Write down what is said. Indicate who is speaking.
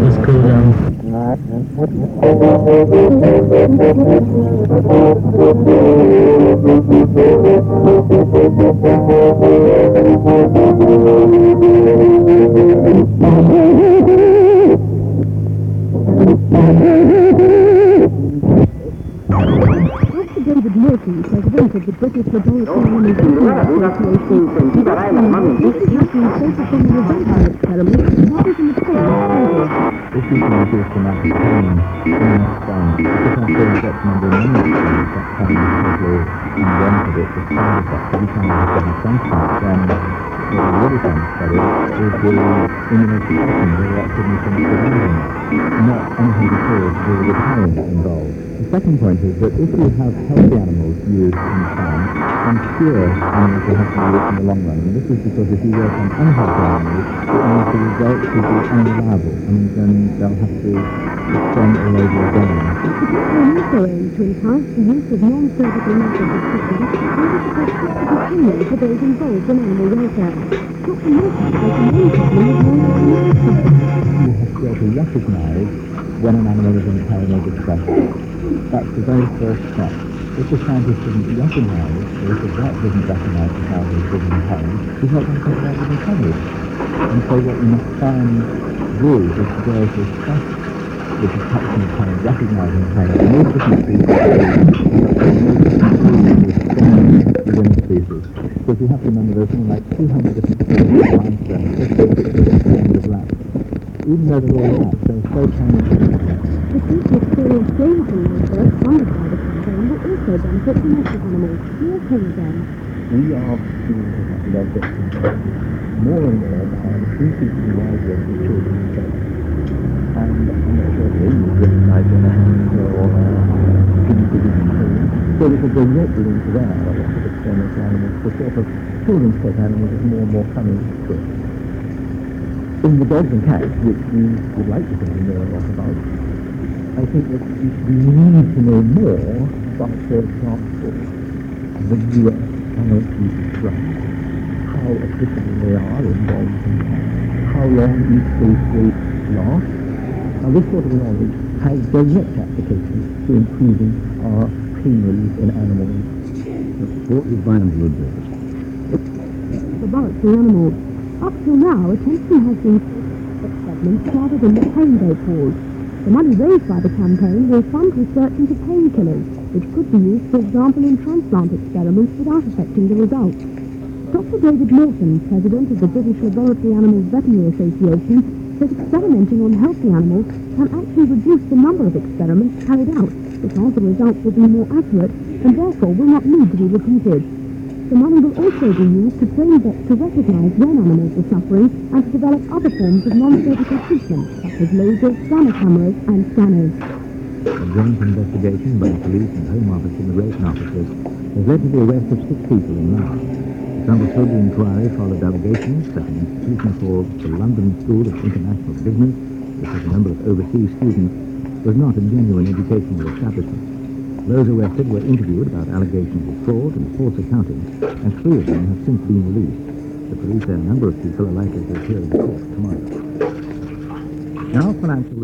Speaker 1: that was called um,
Speaker 2: Dr. David Murphy, president of the British Laboratory Association,
Speaker 3: Sentirai las manos.
Speaker 2: this is actually focused on the vampire experiment rather than the
Speaker 1: you can reduce the amount of pain because I'm sure that number of many experiments that pain is totally invented it, the side effect, every time there's getting something, then is the immunosuppression, surrounding not anything to do with the involved. The second point is that if you have healthy animals used in the farm, then fewer animals will have to be used in the long run. And this is because if you work on unhealthy animals, means the results will be unreliable, and then they'll have to spend all over again.
Speaker 2: Also to enhance the use of non-surgical methods of treatment opinion for those involved in animal welfare. Dr. Main problem is non-surgical
Speaker 1: you have to be able to recognize when an animal is in pain or distress. That's the very first step. If the scientist doesn't recognize, or if the vet doesn't recognize the animal is in pain, he's not going to take of the coverage. And so what we must try and do is to be able to assess the detection of pain, recognizing pain, and those different species within the species. If you have to remember there's something like 200 different species of limestone, 50 different of rats even though they're all rats, they're so tiny.
Speaker 2: The future experience gained from research funded by the campaign will also benefit domestic animals. Here's him again.
Speaker 1: We are beginning to have love more and more by increasingly wide range of children and pets. And I'm not sure if recognize when a hamster or a guinea pig is in pain. So there's a direct link there, a lot of experimental animals, the sort of children's pet animals is more and more coming to it. In the dogs and cats, which we would like to think we know a lot about, I think that we need to know more about, for example, the US penalty drugs, how applicable they are in dogs and cats, how long each rate lasts. Now this sort of knowledge has direct applications to improving our pain relief in animals.
Speaker 4: What is Vinewood do?
Speaker 2: laboratory animals. Up till now, attention has been experiments rather than the pain they cause. The money raised by the campaign will fund research into painkillers, which could be used, for example, in transplant experiments without affecting the results. Dr. David Morton, president of the British Laboratory Animals Veterinary Association, says experimenting on healthy animals can actually reduce the number of experiments carried out because the results will be more accurate and therefore will not need to be repeated. The money will also be used to train vets to recognize when animals are suffering and to develop other forms of non-surgical treatment, such as lasers, scanner cameras, and scanners.
Speaker 1: A joint investigation by the police and Home Office immigration officers has led to the arrest of six people in March. Understood the inquiry followed allegations that an institution called the London School of International Business, which has a number of overseas students, was not a genuine educational establishment. Those arrested were interviewed about allegations of fraud and false accounting, and three of them have since been released. The police say a number of people are likely to appear in court tomorrow. Now, financial